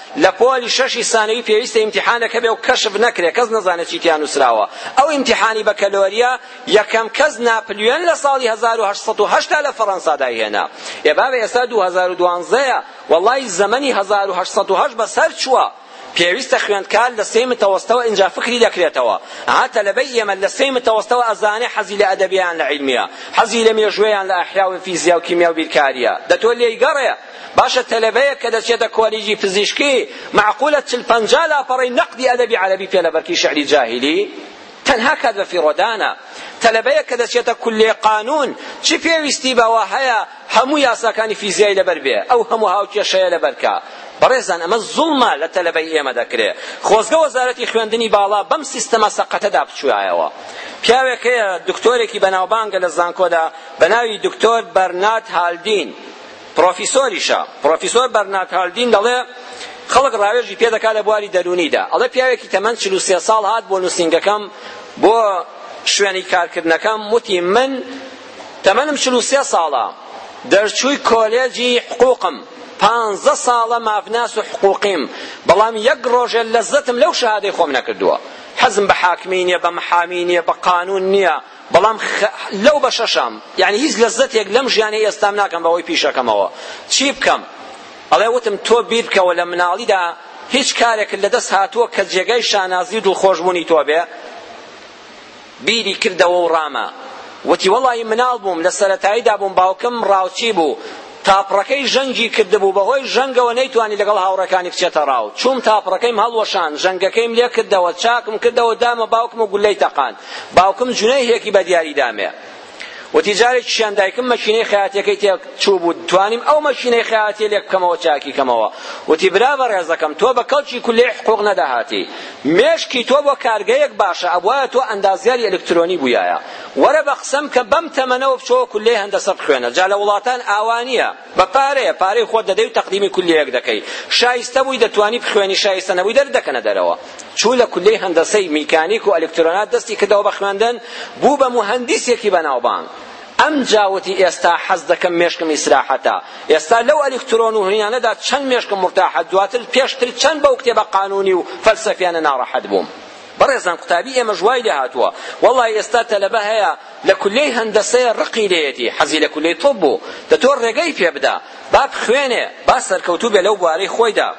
لە پۆلی شەشی سانەوی پێویستە ئیمتیحانێک هەبێ و کەشف نەکرێ کەس نەزانێ چی تیا نووسراوە ئەو ئیمتیحانی بەکەلۆریە یەکەم کەس ناپلیۆن لە ساڵی هەزار و هەشت سەد و هەشتا لە فەڕەنسا دایهێنا ئێ بابە ئێستا دوو هەزار و دوانزەیە وەڵڵای زەمەنی هەزار و هەشت سەد و هەشت بەسەر چووە پێویستە خوێندکار لە سێی متەوەستەوە ئینجا فکری دەکرێتەوە ها تەلەبەی ئێمە لە سێی متەوەستەوە ئەزانێ حەزی لە ئەدەبییان لە عیلمییە حەزی لە مێژوویان لە ئەحیا و فیزیا و کیمیا و بیرکارییە دە تۆ لێی گەڕێ باشە تەلەبەیەک کە دەچێتە کۆلیجی پزیشکی مەعقولە چل پەنجا لاپەڕەی نەقدی ئەدەبی عەرەبی پێ لەبەرکی شعری جاهیلی تەنها کات بە فیڕۆدانە تەلەبەیەک کە دەچێتە کولێ قانون چ پێویستی بەوە هەیە هەموو یاساکانی فیزیای لەبەر بێ ئەو هەموو هاوکێشەیە لەبەرکە بەڕێزان ئەمە زوڵمە لە تەلەبەی ئێمە دەکرێ خۆزگە وەزارەتی خوێندنی باڵا بەم سیستەمە سەقەتەدا بچوایەوە پیاوێک هەیە دکتۆرێکی بەناوبانگە لە زانکۆدا بە ناوی دکتۆر بەرنات هالدین پڕۆفیسۆریشە. پڕۆفیسۆر بەرنارد هالدین دەڵێ، خەڵک ڕاوێژی پێ دەکا لە بواری دەروونیدا. ئەڵێ پیاوێکی تەمەن چل و سێ ساڵ هات بۆ نووسینگەکەم، بۆ شوێنی کارکردنەکەم، وتی، من تەمەنم چل و سێ ساڵە، دەرچووی کۆلێجی حقووقم، پانزە ساڵە مافناس و حقووقیم، بەڵام یەک ڕۆژێ لەززەتم لەو شەهادەی خۆم نەکردووە. حەزم بە حاکمی نییە، بە محامی نییە، بە قانوون نییە. بەڵام لەو بەشەشام یانی هیچ لەزەتێک لەم ژیانی ئێستام ناکەم بەهۆی پیشەکەمەوە چی بکەم ئەڵێ وتم تۆ بیر بکەوە لە مناڵیدا هیچ کارێکت لەدەست هاتووە کە جێگای شانازی و دڵخۆشبوونی تۆ بێ بیری کردەوە و ڕامە وتی وەڵی مناڵ بووم لە سەرەتاییدا بووم باوکم ڕاوچی بوو تاپڕەکەی ژەنگی کردبوو بەهۆی ژەنگەوە نەیتوانی لەگەڵ هاوڕێکانی بچێتە ڕاو چووم تاپڕەکەیم هەڵوەشاند ژەنگەکەیم لێ کردەوە چاکم کردەوە دامە باوکم و گوللەی تەقاند باوکم جونەیهێکی بە دیاری دامێ وتی جارێکیشیان دایکم مەکینەی خەیاتیەکەی تێک چوو بوو توانیم ئەو مەکینەی خەیاتیە لێک بکەمەوە چاکی کەمەوە وتی برا بەڕێزەکەم تۆ بە کەڵکی کولێ حقوق نەدەهاتی مێشکی تۆ بۆ کارگەیەک باشە ئەبوایە تۆ ئەندازیاری ئەلکترۆنی بوویایە وەرە بە قسەم کە بەم تەمەنەوە بچۆوە کولیەی هەندەسە بخوێنە جا لە وڵاتان ئاوا نیە بە پارەیە پارەی خۆت دەدەی و تەقدیمی کولیەیەک دەکەی شایستە بووی دەتوانی بخوێنی شایستە نەبووی دەرت دەکەنە دەرەوە چوو لە کولیەی هەندەسەی میکانیک و ئەلیکترۆنات دەستی کردەوە بە خوێندن بوو بە موهەندیسێکی بەناوبانگ ئەمجا وتی ئێستا حەز دەکەم مێشکم ئیسراحەتە ئێستا لەو ئەلیکترۆن و هینانەدا چەند مێشکم مرتاحە دواتر پێشتر چەند بەو کتێبە قانونی و فەلسەفیانە ناڕەحەت بووم بەڕێزان قوتابی ئێمەش وای لێ هاتووە وەڵای ئێستا تەلەبە هەیە لە کولێی هەندەسەیە ڕقی لێیەتی حەزی لە کولێی طب بوو دە تۆ ڕێگەی پێ بدە با بخوێنێ با سەرکەوتوو بێ لەو بوارەی خۆیدا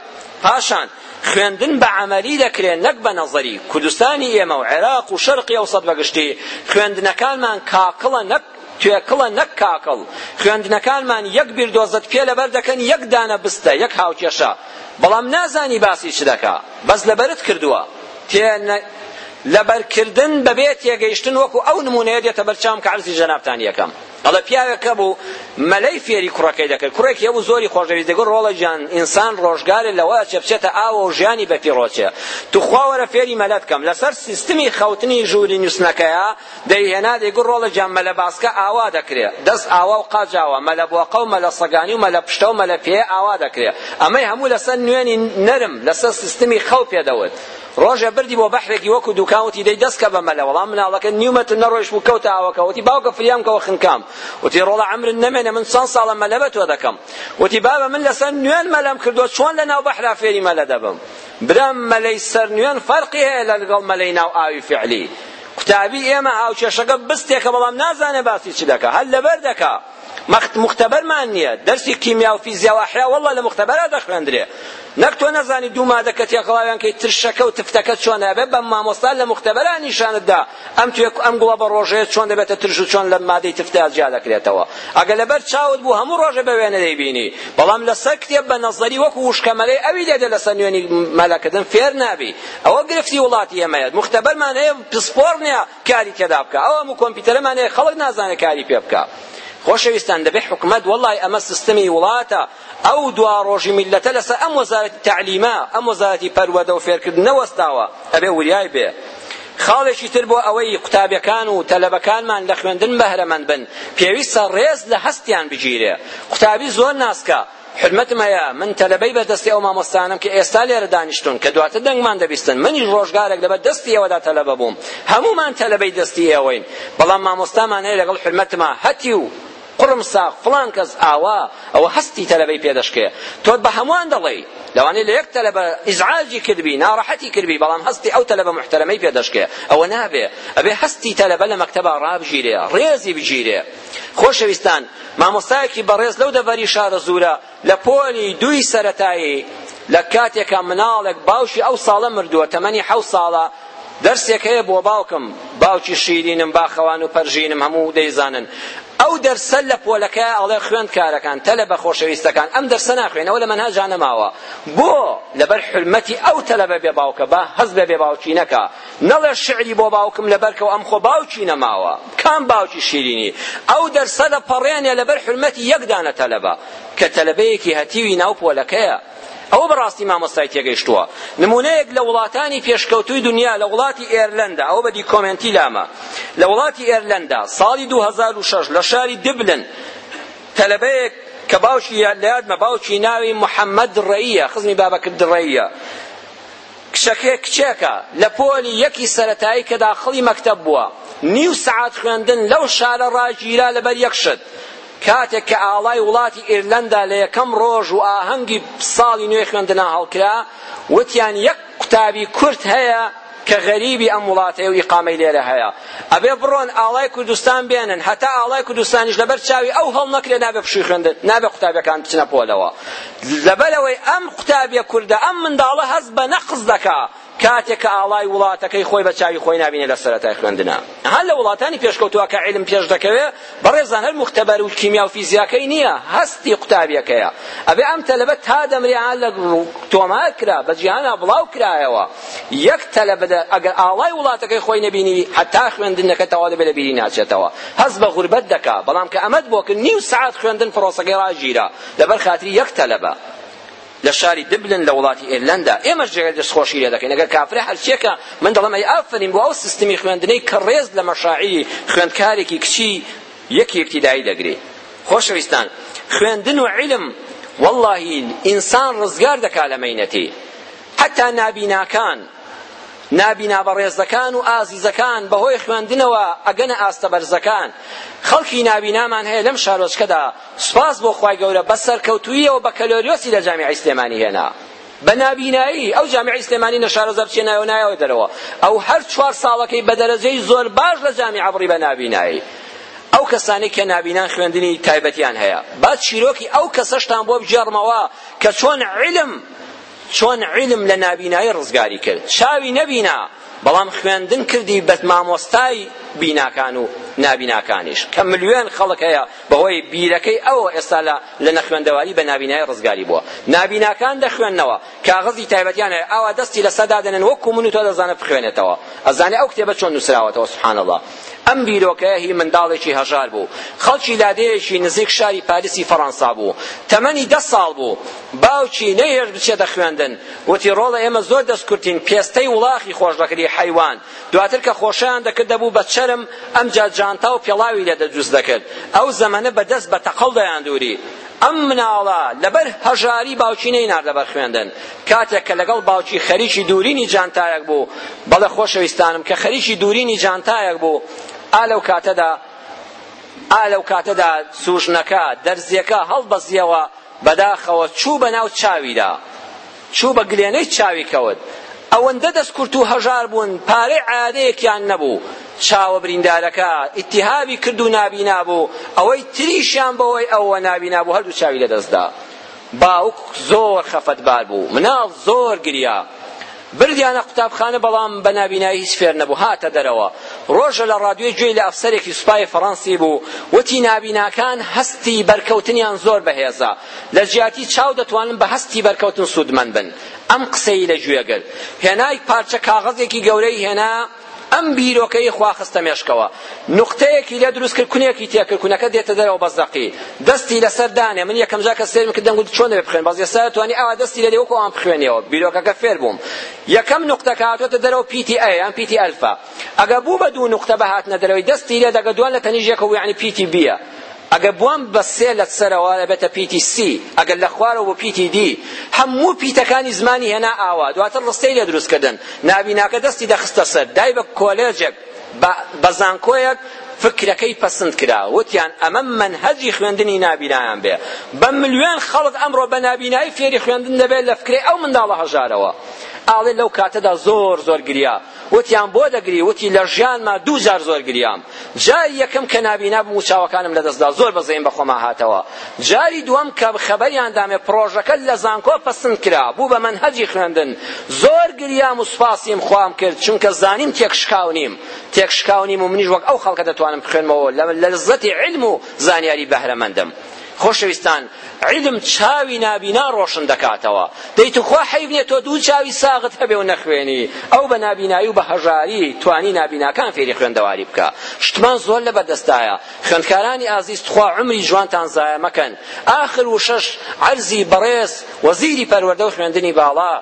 پاشان خوێندن بە عملی دەکرێت نەک بە نەزەری کوردستانی ئێمە و عێراق و شەرقی ئەوسەد بەگشتی خوێندنەکانمان کاکڵە نەک توێکڵە نەک کاکڵ، خوێندنەکانمان یەک بیردۆزت پێ لەبەر دەکەن یەک دانە بستە یەک هاوکێشە بەڵام نازانی باسی چ دەکا بەس لەبەرت کردووە تێ نە لەبەر کردن بەبێ تێگەیشتن وەکو ئەو نمونەیە دێتە بەر چاوم کە عەرزی جەنابتان یەکەم ئەڵێ پیاوێک هەبوو مەلەی فێری کوڕەکەی دەکرد کوڕێکی هەبوو زۆری خۆشدەویست دەگوت ڕۆڵە گیان ئینسان ڕۆژگارێ لەوە ئەچێ بچێتە ئاوە و ژیانی بەفیڕۆچێ توخوا وەرە فێری مەلە بکەم لەسەر سیستمی خەوتنی ژووری نووستنەکەیە دەی هێنا دەی گوڕ ڕۆڵەجیان مەلە باسکە ئاوا دەکرێ دەست ئاوا و قاچ ئاوا مەلە بۆقە و مەلە سەگانی و مەلە پشتە و مەلە پێیە ئاوا دەکرێ ئەمەی هەموو لەسەر نوێنی نەرم لەسەر سیستمی خەو پێ دەوت ڕۆژێ بردی بۆ بەحرێکی وەکو دوکان وتی دەی دەست کە بە مەلە وەڵام مناڵەکە نیو مەتر نەڕۆیشت و کەوتە ئاوەکە وتی باوکە فریام کەوە خنکام وتی ڕۆڵە عەمرت نەمێنێ من چەند ساڵە مەلە بە تۆ دەکەم وتی بابە من لەسەر نوێن مەلەم کردووە چۆن لە ناو بەحرا فێری مەلە دەبم برام مەلەی سەر نوێن فەرقی هەیە لەگەڵ مەلەی ناو ئاوی فعلی قوتابی ئێمە هاوکێشەکە بستێکە بەڵام نازانێ باسی چ دەکا هەر لەبەر دەکا مەخت مختبەرمان نییە دەرسی کیمیا و فیزیا و ئەحیا واللە لە مختبەرا دەخوێندرێ نەک تۆ نەزانی دوو مادە کە تێکەڵاویان کەی ترشەکە و تفتەکە چۆن ئەبێ بە مامۆستا لە مختبەرا نیشانت دا ئەم توێک ئەم گوڵە بە ڕۆژەیە چۆن دەبێتە ترش و چۆن لە مادەی تفتە جیا دەکرێتەوە ئەگە لەبەر چاوت بوو هەموو ڕۆژە بە وێنە دەیبینی بەڵام لەسەر کتێب بە نەزەری وەکو وشکەمەلەی ئەوی لێدە لەسەر نوێنی مەلەکردن فێر نابی ئەوە گرفتی وڵاتی ئێمەیە مختبەرمان هەیە پسپۆڕ نییە کاری تێدا بکە ئەو هەموو کۆمپیوتەرەمان هەیە خەڵک نازانێت کاری پێ بکە خۆشەویستان دەبێ حکومەت وەڵی ئەمە سیستمی وڵاتە ئەو دوا ڕۆژی میلەتە لەسەر ئەم وەزارەتی تەعلیمە ئەم وەزارەتی پەروەدە و فێرکرد نەوەستاوە ئەبێ وریای بێ خاڵێکی تر بۆ ئەوەی قوتابیەکان و تەلەبەکانمان لە خوێندن بەهرەمەند بن پێویستە ڕێز لە هەستیان بگیرێ قوتابی زۆر ناسکە حورمەتم هەیە من تەلەبەی بەردەستی ئەو مامۆستایانەم کە ئێستا لێرە دانیشتوون کە دواتر دەنگمان دەبیستن منیش ڕۆژگارێک لەبەر دەستی ئێوەدا تەلەبە بووم هەموومان تەلەبەی دەستی ئێوەین بەڵام مامۆستامان هەیە لەگەڵ حورمەتما هەتیو قڕم ساغ فڵان کەس ئاوا ئەوە هەستی تەلەبەی پێدەشکێ تۆ بە هەمووان دەڵێی لەوانەیە لە یەک تەلەبە ئیزعاجی کردبی ناڕەحەتی کردبی بەڵام هەستی ئەو تەلەبە محتەرەمەی پێدەشکێ ئەوە نابێ ئەبێ هەستی تەلەبە لە مەکتەبا ڕابگیرێ ڕێزی بگیرێ خۆشەویستان مامۆستایەکی بەڕێز لەو دەڤەری شارەزوورە لە پۆلی دووی سەرەتایی لە کاتێکا مناڵێک باوکی ئەو ساڵە مردووە تەمەنی حەوت ساڵە دەرسێک هەیە بۆ باوکم باوکی شیرینم باخەوان و پەرژینم هەموو دەیزانن ئەو دەرسە لە پۆلەکە ئەڵێ خوێندکارەکان تەلەبە خۆشەویستەکان ئەم دەرسە ناخوێن ئەوە لە مەنهەجا نەماوە بۆ لەبەر حرمەتی ئەو تەلەبە بێ باوکە با هەست بە بێ باوکی نەکا نەڵێ شیعری بۆ باوکم لەبەرکەوە ئەم خۆ باوکی نەماوە کام باوکی شیرینی ئەو دەرسە دەپەڕێنێ لەبەر حورمەتی یەک دانە تەلەبە کە تەلەبەیەکی هەتیوی ناو پۆلەکەیە ئەوە بەڕاستی مامۆستای تێگەیشتووە نمونەیەک لە وڵاتانی پێشکەوتووی دنیا لە وڵاتی ئێرلەندا ئەوە بەدی کۆمێنتی لامە لە وڵاتی ئێرلەندا ساڵی 2006 لە شاری دبلن تەلەبەیەک کە باوکی لە یادمە باوکی ناوی محەممەد ڕێیە خزمی بابەکرد ڕێیە کچەکەی کچێکە لە پۆلی یەکی سەرەتایی کە داخڵی مەکتەب بووە، نیو سەعات خوێندن لەو شارە ڕاگیرا لەبەر یەک شت، کاتێک کە ئاڵای وڵاتی ئیرلەندا لە یەکەم ڕۆژ و ئاهەنگی ساڵی نوێی خوێندنا هەڵکرا، وتیان یەک قوتابی کورد هەیە کە غەریبی ئەم وڵاتەیە و ئیقامەی لێرە هەیە، ئەبێ بڕۆن ئاڵای کوردستان بێنن، هەتا ئاڵای کوردستانیش لەبەر چاوی ئەو هەڵنەکرێ نابێ پشووی خوێندن، نابێ قوتابییەکان بچنە پۆلەوە، لەبەرئەوەی ئەم قوتابیە کوردە ئەم منداڵە هەست بە نەقس دەکا کاتێک کە ئاڵای وڵاتەکەی خۆی بە چاوی خۆی نابینێ لە سەرەتای خوێندنا ها لە وڵاتانی پێشکەوتوە کە عیلم پێش دەکەوێ بەڕێزان هەر موختەبەر و کیمیا و فیزیاکەی نییە هەستی قوتابیەکەیە ئەبێ ئەم تەلەبە تا دەمرێ ها لە تۆمار کرا بە جیهانا بڵاو کرایەوە یەک تەلەبە ئەگەر ئاڵای وڵاتەکەی خۆی نەبینی هەتا خوێندنەکە تەوا دەبێ لە بیری ناچێتەوە هەست بە غوربەت دەکا بەڵام کە ئەمەت بۆ کرد نیو سەعات خوێندن پڕۆسەکەی ڕاگیرا لەبەر خاتری یەک تەلەبە لە شاری دبلن لە وڵاتی ئێرلەندا ئێمەش جێگەی دەستخۆشی لێ دەکەین ئەگەر کافرە هەرچیەکە من دەڵێم ئەی ئافرین بۆ ئەو سیستمی خوێندنەی کە ڕێز لە مەشاعیری خوێندکارێکی کچی یەکی ابتدایی دەگرێ خۆشەویستان خوێندن و علم واللهی ئینسان ڕزگار دەکا لە مەینەتی حتا نابیناکان نابینا بەڕێزەکان و ئازیزەکان بەهۆی خوێندنەوە ئەگەنە ئاستە بەرزەکان خەڵکی نابینامان هەیە لەم شارۆچکەدا سوپاس بۆ خوای گەورە بە سەرکەوتووییەوە بەکەلۆریۆسی لە جامیعەی سلێمانی هێنا بە نابینایی ئەو جامیعەی سلێمانی نەشارەزا بچێ نایەوە نایەوە دەرەوە ئەو هەر چوار ساڵەکەی بە دەرەجەی زۆر باش لە جامیعە بڕی بە نابینایی ئەو کەسانەی کە نابینان خوێندنی تایبەتیان هەیە با چیرۆکی ئەو کەسەشتان بۆ بگێڕمەوە کە چۆن علم چۆن عیلم لە نابینایی ڕزگاری کرد چاوی نەبینا بەڵام خوێندن کردی بە مامۆستای بیناکان و نابیناکانیش کە ملیۆن خەڵک هەیە بەهۆی بیرەکەی ئەوە ئێستا لە لە نەخوێندەواری بە نابینایی ڕزگاری بووە نابیناکان دەخوێندنەوە کاغەزی تایبەتیان هەیە ئاوا دەستی لەسەر دادەنێن وەکو من و تۆ دەزانێت بخوێنێتەوە ئەزانێ ئەو کتێبە چۆن نووسراوەتەوە سبحان الله ئەم بیرۆکەیە هی منداڵێکی هەژار بوو، خەڵکی لادێیەکی نزیک شاری پاریسی فەڕەنسا بوو، تەمەنی دە ساڵ بوو، باوکی نەیهێشت بچێتە خوێندن، وتی، ڕۆڵە ئێمە زۆر دەستکورتین، پێستەی وڵاخی خۆش دەکردی حەیوان، دواتر کە خۆشیان دەکرد دەبوو بە چەرم، ئەمجا جانتا و پێڵاوی لێ دروست دەکرد، ئەو زەمەنە بە دەست بە تەقەڵ دەیاندووری. ئەم مناڵە لەبەر هەژاری باوکی نەیناردە بەر خوێندن، کاتێک کە لەگەڵ باوکی خەریکی دوورینی جانتایەک بوو، بەڵێ خۆشەویستانم، کە خەریکی دوورینی جانتایەک بوو، ئا لەو کاتەدا، ئا لەو کاتەدا سوژنەکە، دەرزییەکە هەڵبەزییەوە، بەداخەوە چوو بە ناو چاویدا، چوو بە گلێنەی چاوی کەوت. ئەوەندە دەستکورت و هەژار بوون، پارەی عەیادەیەکیان نەبوو. چاوە بریندارەکە ئیلتیهابی کرد و نابینا بوو، ئەوەی تریشیان بەهۆی ئەوەوە نابینا بوو، هەردوو چاوی لەدەست دا. باوک زۆر خەفەتبار بوو، مناڵ زۆر گریا. بردیانە قوتابخانە بەڵام بە نابینایی هیچ فێر نەبوو، هاتە دەرەوە. ڕۆژە لە ڕادیۆی گوێی لە ئەفسەرێکی سوپای فەڕەنسی بوو، وتی نابیناکان هەستی بەرکەوتنیان زۆر بەهێزە، لە جیاتی چاو دەتوانن بە هەستی بەرکەوتن سوودمەند بن. ئەم قسەی لە گوێ گرت. هێنای پارچە کاغەزێکی گەورەی هێنا. ئەم بیرۆکەی خوا خستە مێشکەوە نوقتەیەکی لێ دروست کرد کونێکی تێ کرد کونەکە دێتە دەرەوە بەزەقی دەستی لەسەر دانێ من یەکەم جار کە سێرم کرد دەنگوت چۆن دەبێ بخوێن بەس ئێستا توانی ئاوا دەستی لێ وەکو ئەوان بخوێنیەوە بیرۆکەکە فێر بووم یەکەم نوقتە کە هاتووەتە دەرەوە پیتی ئەیە یان پیتی ئەلفا ئەگە بوو بە دوو نوقتە بە هاتنە دەرەوەی دەستی لێ دەگە دوان لە تەنیژێکەوە یعنی پیتی بیە ئەگەر بوان بە سێ لە سەرەوە ئەبێتە پیتی سی، ئەگەر لە خوارەوە بۆ پیتی دی، هەموو پیتەکانی زمانی هێنا ئاوا، دواتر ڕستەی لێ دروست کردن، نابیناکە دەستی دەخستە سەر، دای بە کۆلێژێک، بە زانکۆیەک، فکرەکەی پەسند کرا، وتیان ئەمە مەنهەجی خوێندنی نابینایان بێ، بە ملیۆن خەڵک ئەمڕۆ بە نابینایی فێری خوێندن دەبێ لە فکرەی ئەو منداڵە هەژارەوە، ئاڵێ لەو کاتەدا زۆر زۆر گریا. وتیان بۆ دەگری وتی لە ژیانما دوو جار زۆر گریام جاری یەکەم کە نابینا بووم و چاوەکانم لە دەستدا زۆر بە زەین بەخۆما هاتەوە جاری دووەم کە خەبەریان دامێ پڕۆژەکە لە زانکۆ پەسند کرا بوو بە مەنهەجی خوێندن زۆر گریام و سوپاسیم خوام کرد چونکە زانیم تێکشکاو نیم تێکشکاو نیم و منیش وەک ئەو خەڵکە دەتوانم بخوێنمەوە لە لەزەتی علم و زانیاری بەهرەمەندم خۆشەویستان عیلم چاوی نابینا ڕۆشن دەکاتەوە دەی توخوا حەیف نیە تۆ دوو چاوی ساغت هەبێ و نەخوێنی ئەو بە نابینایی و بە هەژاری توانی نابیناکان فێری خوێندەواری بکا شتمان زۆر لە بەردەستایە خوێندکارانی ئازیز تخوا عمری جوانتان زایە مەکەن ئاخر وشەش عەرزی بەڕێز وەزیری پەروەردە و خوێندنی باڵا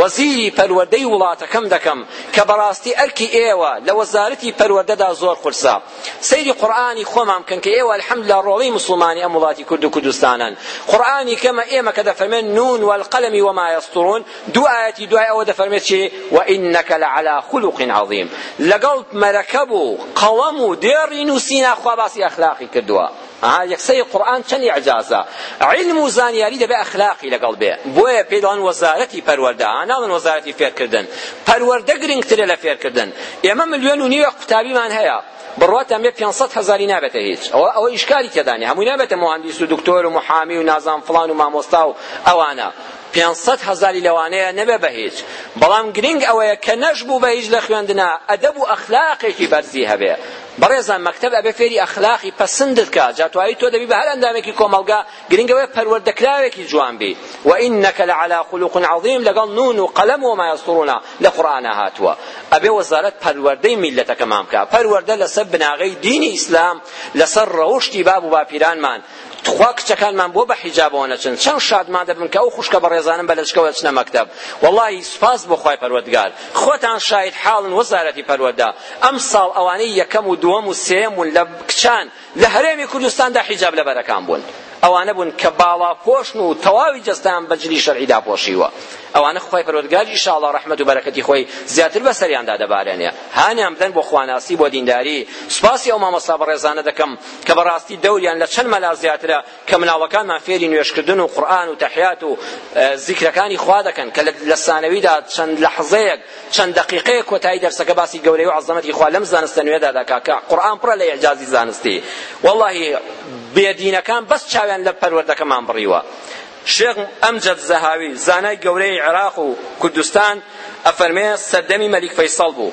وەزیری پەروەردەی وڵاتەکەم دەکەم کە بەڕاستی ئەرکی ئێوە لە وەزارەتی پەروەردەدا زۆر قورسە سەیری قورئانی خۆمان بکەن کە ئێوە الحمدلله ڕۆڵەی موسڵمانی ئەم وڵاتی کورد و کوردستانن قورئانی کەمە ئێمە کە دەفەرمێن نون والقلم وما يسطرون دوو ئایەتی دوای ئەوە دەفەرمێت چی وانك لعلى خلق عظیم لەگەڵ مەرەکەب و قەڵەم و دێڕی نووسینا خوا باسی ئەخلاقی کردووە ئەها یەک سەری قورئان چەند ئیعجازە عیلم و زانیاری دەبێ ئەخلاقی لەگەڵ بێ بۆیە پێی دەڵێن وەزارەتی پەروەردە ها ناڵێن وەزارەتی فێرکردن پەروەردە گرنگترە لە فێرکردن ئێمە ملیۆن و نیوێک قوتابیمان هەیە بڕواتان بێ 500 هەزاری نابێتە هیچ ئەوە ئەوە ئیشکالی تێدانێ هەمووی نابێتە مهندس و دکتۆر و محامی و نازان فلان و مامۆستا و ئەوانە 500 هەزاری لەوانەیە نەبێ بە هیچ بەڵام گرنگ ئەوەیە کە نەشبوو بە هیچ لە خوێندنا ئەدەب و ئەخلاقێکی بەرزی هەبێ بەڕێزان مەکتەب ئەبێ فێری ئەخلاقی پەسندت کا جا توایی تۆ دەبی بە هەر ئەندامێکی کۆمەڵگا گرنگ ئەوەیە پەروەردەکراوێکی جوان بی و انک لعلی خلق عظیم لەگەڵ نون و قلم و ما یسطرون لە قورئانا هاتووە ئەبێ وەزارەت پەروەردەی میللەتەکەمان بکا پەروەردە لەسەر بناغەی دینی ئیسلام لەسەر ڕەوشتی باب و باپیرانمان تخوا کچەکانمان بۆ بە حیجابەوە نەچن چەند شادمان دەبم کە ئەو خوشکە بەڕێزانم بە لەچکەوە دەچنە مەکتەب وەڵاهی سوپاس بۆ خوای پەروەردگار خۆتان شاهید حاڵن وەزارەتی پەروەردە ئەمساڵ ئەوانەی یەکەم و دووەم و سێیەم بوون لە کچان لە هەرێمی کوردستاندا حیجاب لەبەرەکان بوون ئەوانە بوون کە باڵا پۆشن و تەواوی جەستەیان بە جلی شەرعی داپۆشیوە ئەوانە خوای پەروەردگار ئیشاڵڵا ڕەحمەت و بەرەکەتی خۆی زیاتر بەسەریاندا دەبارێنێ هانیان بدەن بۆ خواناسی بۆ دینداری سوپاسی ئەو مامۆستا بەڕێزانە دەکەم کە بەڕاستی دەوریان لە چەند مەلا زیاترە کە مناڵەکانمان فێری نوێژکردن و قورئان و تەحیات و زیکرەکانی خوا دەکەن کە لە سانەویدا چەند لەحزەیەک چەند دەقیقەیەک کۆتایی دەرسەکە باسی گەورەی و عەزەمەتی خوا لەم زانستە نوێدا دەکا کە قورئان پڕە لە ئیعجازی زانستی وەڵڵاهی بێدینەکان بەس چاویان لە پەروەردەکەمان بڕیوە شێخ ئەمجەد زەهاوی زانای گەورەی عێراق و کوردستان ئەفەرمێ سەردەمی مەلیک فەیسەڵ بوو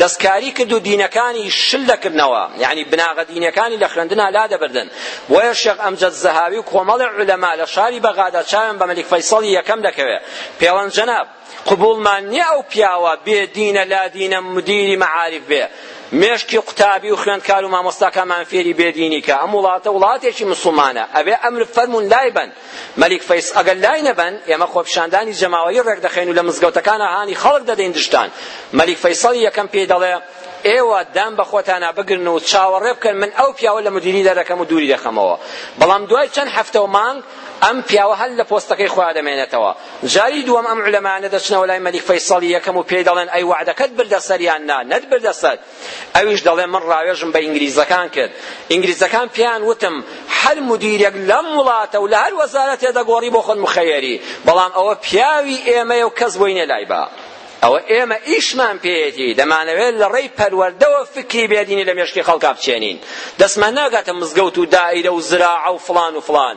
دەستکاری کرد و دینەکانی شل دەکردنەوە یعنی بناغە دینیەکانی لە خوێندنا لادەبردن بۆیە شێخ ئەمجەد زەهاوی و کۆمەڵێ عولەما لە شاری بەغادا چاویان بە مەلیک فەیسەڵی یەکەم دەکەوێ پێڵەن جەناب قبوڵمان نییە ئەو پیاوە بێ دینە لادینە مدیری مەعاریف بێ مێشکی قوتابی و خوێندکار و مامۆستاکانمان فێری بێدینی کە ئەم وڵاتە وڵاتێکی مسلمانە ئەبێ ئەمر فەرمون لای بەن مەلیک فەیسڵ، ئەگەر لای نەبەن، ئێمە خۆپیشاندانی جەماوەری ڕێکدەخەین و لە مزگەوتەکانەوە هانی خەڵک دەدەین دژتان. مەلیک فەیسەڵی یەکەم پێی دەڵێ، ئێوە دان بە خۆتانا بگرن و چاوەڕێ بکەن من ئەو پیاوە لە مدیری دەردەکەم و دووری دەخەمەوە. بەڵام دوای چەند هەفتە و مانگ ئەم پیاوە هەر لە پۆستەکەی خۆیا دەمێنێتەوە. جاری دووەم ئەم عولەمایانە دەچنەوە لای مەلیک فەیسەڵی یەکەم و پێی دەڵێن ئەی وەعدەکەت بردە سەر یان نا، نەتبردە سەر؟ ئەویش دەڵێ من ڕاوێژم بە ئینگلیزەکان کرد ئینگلیزەکان پێیان وتم هەر مدیرێک لەم وڵاتە و لە هەر وەزارەتێ دەگۆڕی بۆ خۆت مخەیەری بەڵام ئەوە پیاوی ئێمەیە و کەس بۆی نێلای بە ئەوە ئێمە ئیشمان پێیەتی دەمانەوێت لە ڕێی پەروەردەوە فکری بێدینی لە مێشکی خەڵکا بچێنین دەستمان ناگاتە مزگەوت و دائیرە و زراعە و فڵان و فڵان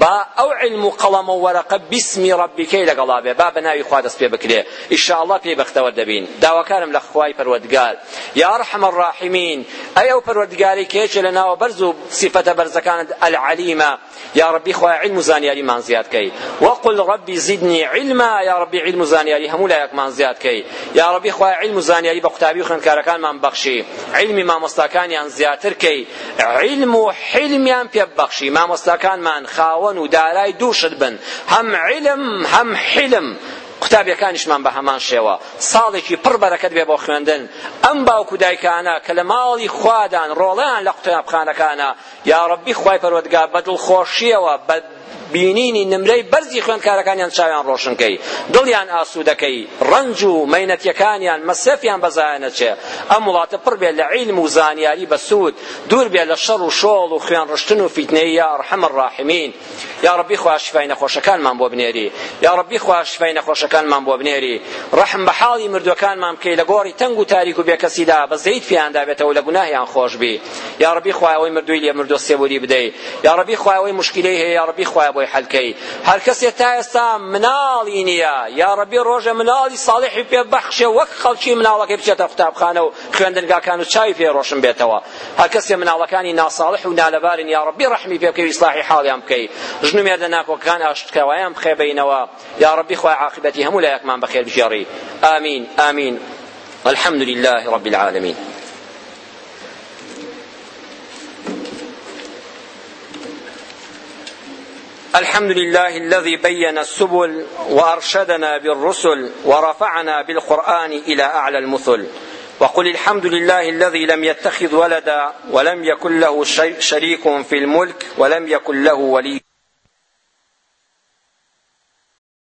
با ئەو عیلم و قەڵەم و وەرەقە بیسم ربیکەی لەگەڵا بێ با بەناوی خوا دەست پێ بکرێ ئیشاڵڵا پێی بەختەوەر دەبین داواکارم لە خوای پەروەردگار یا ارحم الراحمین ئەی ئەو پەروەردگارەی کە یەکێ لە ناوە بەرز و سیفەتە بەرزەکانت العلیمە یا ربی خوای عیلم و زانیاریمان زیاد کەی وقل ربی زدنی علما یا ربی عیلم و زانیاری هەموو لایەکمان زیاد کەی یا ربی خوای عیلم و زانیاری بە قوتابی و خوێندکارەکانمان بەخشی عیلمی مامۆستاکانیان زیاتر کەی عیلم و حیلمیان پێ ببەخشی مامۆستاکانمان خاوەن و دارای دوو شت بن هەم عیلم هەم حیلم قوتابیەکانیشمان بە هەمان شێوە ساڵێکی پڕ بەرەکەت بێ بۆ خوێندن ئەم باوک و دایکانە کە لە ماڵی خوادان ڕۆڵیان لە قوتابخانەکانە یا ڕەبی خوای پەروەردگار بە دڵخۆشیەوە بە بینینی نمرەی بەرزی خوێندکارەکانیان چاویان ڕۆشن کەی دڵیان ئاسوودە کەی ڕەنج و مەینەتیەکانیان مەسرەفیان بەزایە نەچێ ئەم وڵاتە پڕ بێ لە عیلم و زانیاری بەسوود دوور بێ لە شەڕ و شۆڵ و خوێن ڕشتن و فیتنەی یا ئەرحەم الراحمین یا ڕەبی خوا شیفای نەخۆشەکانمان بۆ بنێری یا ڕەبی خوا شیفای نەخۆشەکانمان بۆ بنێری ڕەحم بە حاڵی مردووەکانمان بکەی لە گۆڕی تەنگ و تاریک و بێکەسیدا بە زەیت پێیان دابێتەوە لە گوناهیان خۆش بی یاڕەبی خوایە ئەوەی مردووی لێ مردووە سێبوری بدەی یاڕەبی خوایە ئەوەی مشکیلەی هەیە یاڕەبی خوایە بۆی حەلکەی هەر کەسێ تا ئێستا مناڵی نییە یاڕەبی ڕۆژێ مناڵی ساڵحی پێ بەخشێ وەک خەڵکی مناڵەکەی بچێتە قوتابخانە و خوێندنگاکان و چاوی پێ ڕۆشن بێتەوە هەر کەسێ مناڵەکانی ناساڵح و نالەبارن یاڕەبی ڕەحمی پێ بکەی و ئیسلاحی حاڵیان بکەی ژن و مێردە ناکۆکەکان ئاشتکەوایان بخێ بەینەوە یاڕەبی خوای عاقبەتی هەموو لایەکمان بەخێر بگێڕی آمین آمین الحمد لله رب العالمين الحمد لله الذي بين السبل وأرشدنا بالرسل ورفعنا بالقرآن إلى أعلى المثل وقل الحمد لله الذي لم يتخذ ولدا ولم يكن له شريك في الملك ولم يكن له ولي